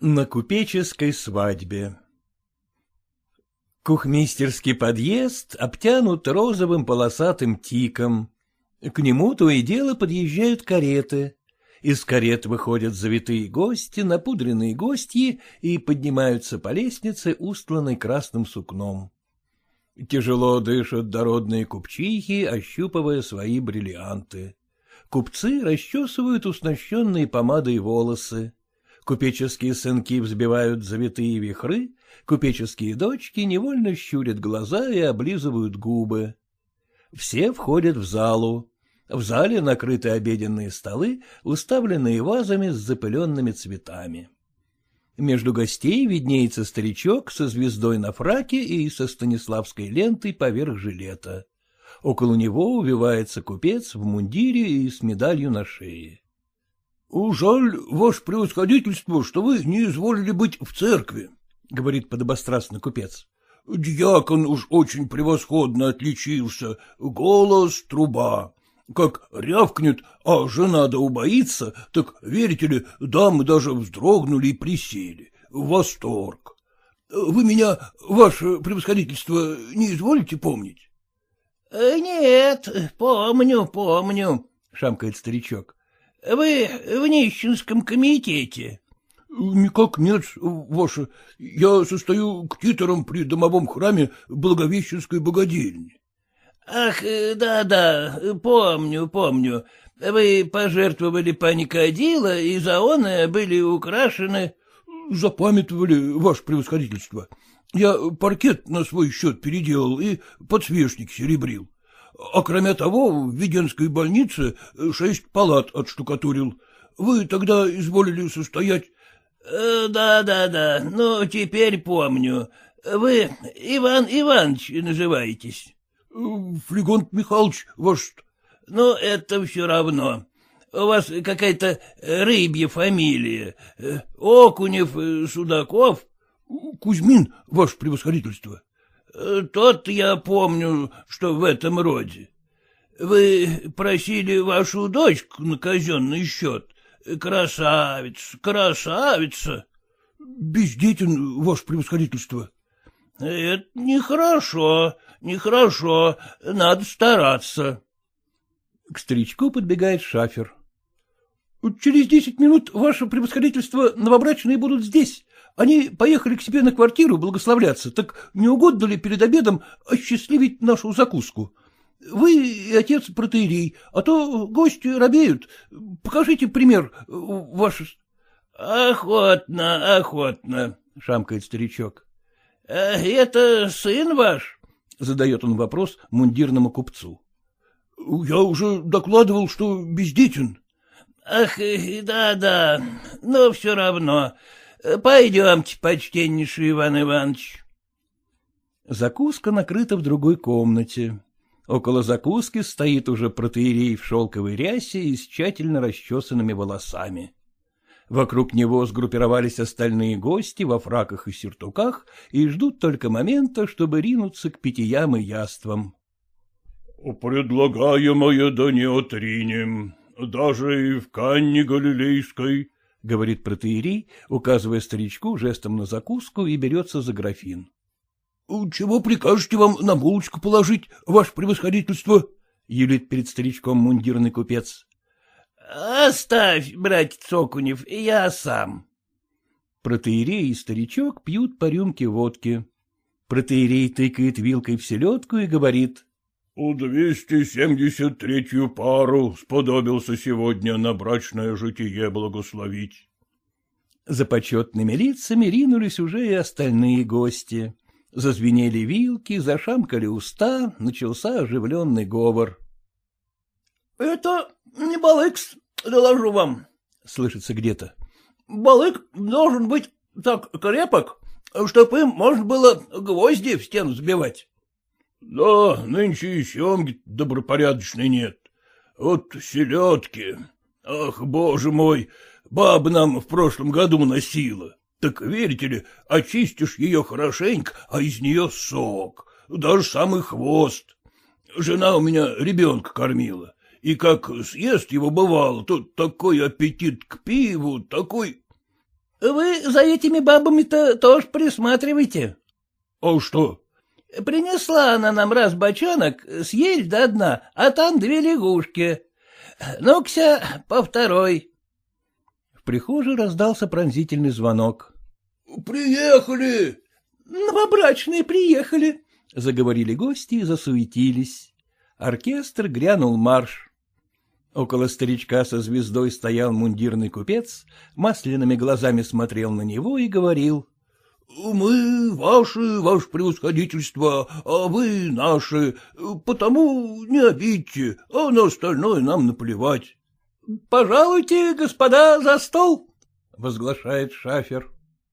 На купеческой свадьбе Кухмистерский подъезд обтянут розовым полосатым тиком. К нему то и дело подъезжают кареты. Из карет выходят завитые гости, напудренные гостьи и поднимаются по лестнице, устланной красным сукном. Тяжело дышат дородные купчихи, ощупывая свои бриллианты. Купцы расчесывают уснащенные помадой волосы. Купеческие сынки взбивают завитые вихры, купеческие дочки невольно щурят глаза и облизывают губы. Все входят в залу. В зале накрыты обеденные столы, уставленные вазами с запыленными цветами. Между гостей виднеется старичок со звездой на фраке и со станиславской лентой поверх жилета. Около него увивается купец в мундире и с медалью на шее. — Жаль, ваше превосходительство, что вы не изволили быть в церкви, — говорит подобострастный купец. — Дьякон уж очень превосходно отличился, голос — труба. Как рявкнет, а жена да убоится, так, верите ли, дамы даже вздрогнули и присели. Восторг. Вы меня, ваше превосходительство, не изволите помнить? — Нет, помню, помню, — шамкает старичок. — Вы в нищенском комитете. — Никак нет, ваше. Я состою к титорам при домовом храме Благовещенской богадельни. — Ах, да-да, помню, помню. Вы пожертвовали паникадила, и за он были украшены... — Запамятовали, ваше превосходительство. Я паркет на свой счет переделал и подсвечник серебрил. А кроме того, в Веденской больнице шесть палат отштукатурил. Вы тогда изволили состоять... Э, да-да-да, ну, теперь помню. Вы Иван Иванович называетесь. — Флегонт Михайлович, ваш... — Ну, это все равно. У вас какая-то рыбья фамилия. Окунев, Судаков? — Кузьмин, ваше превосходительство. — Тот я помню, что в этом роде. Вы просили вашу дочку на казенный счет. Красавица, красавица. — Бездетен, ваше превосходительство. — Это нехорошо, нехорошо, надо стараться. К старичку подбегает шафер. — Через десять минут, ваше превосходительство, новобрачные будут здесь. Они поехали к себе на квартиру благословляться, так не угодно ли перед обедом осчастливить нашу закуску? Вы и отец протеерей, а то гости робеют. Покажите пример ваш. — Охотно, охотно, — шамкает старичок. — а Это сын ваш? — задает он вопрос мундирному купцу. — Я уже докладывал, что бездетен. — Ах, да-да, но все равно. Пойдемте, почтеннейший Иван Иванович. Закуска накрыта в другой комнате. Около закуски стоит уже протеерей в шелковой рясе и с тщательно расчесанными волосами. Вокруг него сгруппировались остальные гости во фраках и сюртуках и ждут только момента, чтобы ринуться к питьям и яствам. — Предлагаемое да не отринем, даже и в Канне Галилейской, — говорит протеерей, указывая старичку жестом на закуску и берется за графин. — Чего прикажете вам на булочку положить, ваше превосходительство? — юлит перед старичком мундирный купец. — Оставь, братец Окунев, я сам. Протеерей и старичок пьют по рюмке водки. Протеерей тыкает вилкой в селедку и говорит. — двести семьдесят третью пару сподобился сегодня на брачное житие благословить. За почетными лицами ринулись уже и остальные гости. Зазвенели вилки, зашамкали уста, начался оживленный говор. — Это не балыкс, доложу вам, — слышится где-то. — Балык должен быть так крепок, чтоб им можно было гвозди в стену сбивать. — Да, нынче и семги добропорядочной нет. Вот селедки. Ах, боже мой, баба нам в прошлом году носила. Так, верите ли, очистишь ее хорошенько, а из нее сок, даже самый хвост. Жена у меня ребенка кормила, и как съест его бывало, то такой аппетит к пиву, такой... Вы за этими бабами-то тоже присматривайте. — А что? — Принесла она нам раз бочонок, съесть до дна, а там две лягушки. Ну-ка, по второй. В прихожей раздался пронзительный звонок. — Приехали! — Новобрачные приехали, — заговорили гости и засуетились. Оркестр грянул марш. Около старичка со звездой стоял мундирный купец, масляными глазами смотрел на него и говорил. — Мы ваши, ваше превосходительство, а вы наши, потому не обидьте, а на остальное нам наплевать. — Пожалуйте, господа, за стол, — возглашает шафер.